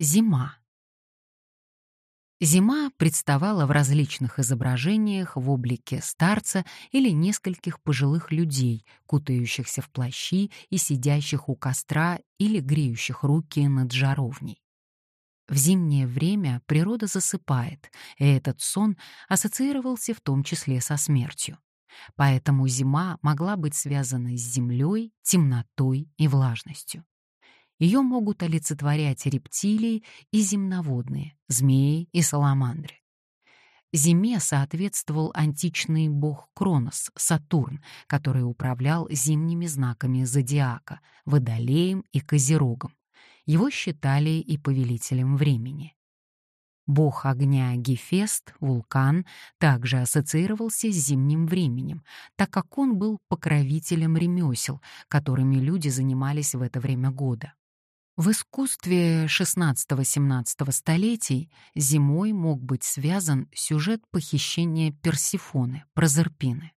Зима. Зима представала в различных изображениях в облике старца или нескольких пожилых людей, кутающихся в плащи и сидящих у костра или греющих руки над жаровней. В зимнее время природа засыпает, и этот сон ассоциировался в том числе со смертью. Поэтому зима могла быть связана с землей, темнотой и влажностью. Ее могут олицетворять рептилии и земноводные, змеи и саламандры. Зиме соответствовал античный бог Кронос, Сатурн, который управлял зимними знаками зодиака, Водолеем и Козерогом. Его считали и повелителем времени. Бог огня Гефест, вулкан, также ассоциировался с зимним временем, так как он был покровителем ремесел, которыми люди занимались в это время года. В искусстве XVI-XVII столетий зимой мог быть связан сюжет похищения Персифоны, Прозерпины.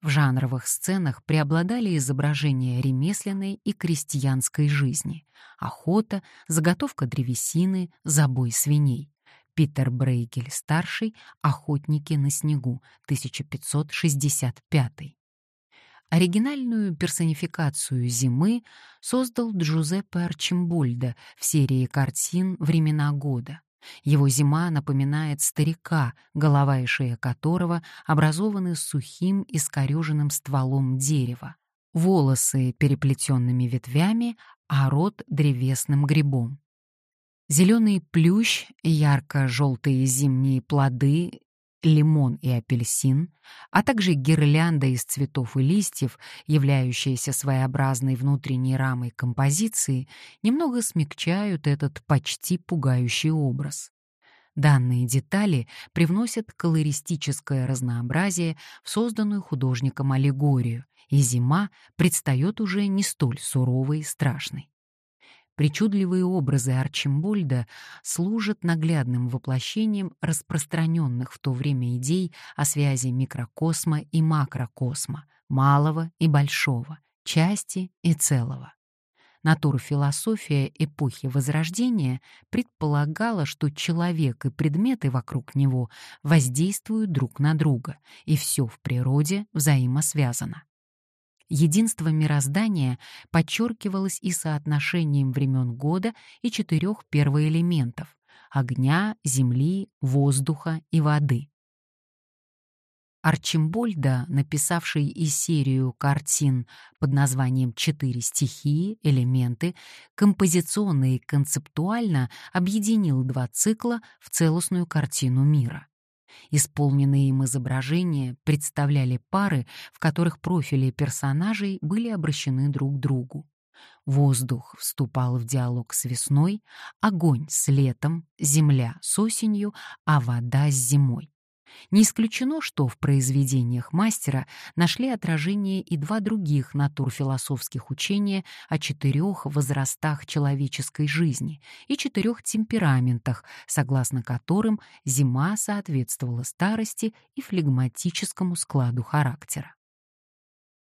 В жанровых сценах преобладали изображения ремесленной и крестьянской жизни, охота, заготовка древесины, забой свиней. Питер Брейгель-старший «Охотники на снегу», 1565. Оригинальную персонификацию зимы создал Джузеппе Арчимбольда в серии картин «Времена года». Его зима напоминает старика, голова и шея которого образованы сухим искореженным стволом дерева, волосы переплетенными ветвями, а рот древесным грибом. Зеленый плющ, ярко-желтые зимние плоды лимон и апельсин, а также гирлянда из цветов и листьев, являющаяся своеобразной внутренней рамой композиции, немного смягчают этот почти пугающий образ. Данные детали привносят колористическое разнообразие в созданную художником аллегорию, и зима предстает уже не столь суровой и страшной. Причудливые образы Арчимбольда служат наглядным воплощением распространенных в то время идей о связи микрокосма и макрокосма, малого и большого, части и целого. Натурфилософия эпохи Возрождения предполагала, что человек и предметы вокруг него воздействуют друг на друга, и все в природе взаимосвязано. Единство мироздания подчеркивалось и соотношением времен года и четырех первоэлементов — огня, земли, воздуха и воды. Арчимбольда, написавший и серию картин под названием «Четыре стихии. Элементы», композиционно и концептуально объединил два цикла в целостную картину мира. Исполненные им изображения представляли пары, в которых профили персонажей были обращены друг к другу. Воздух вступал в диалог с весной, огонь с летом, земля с осенью, а вода с зимой. Не исключено, что в произведениях мастера нашли отражение и два других натурфилософских учения о четырех возрастах человеческой жизни и четырех темпераментах, согласно которым зима соответствовала старости и флегматическому складу характера.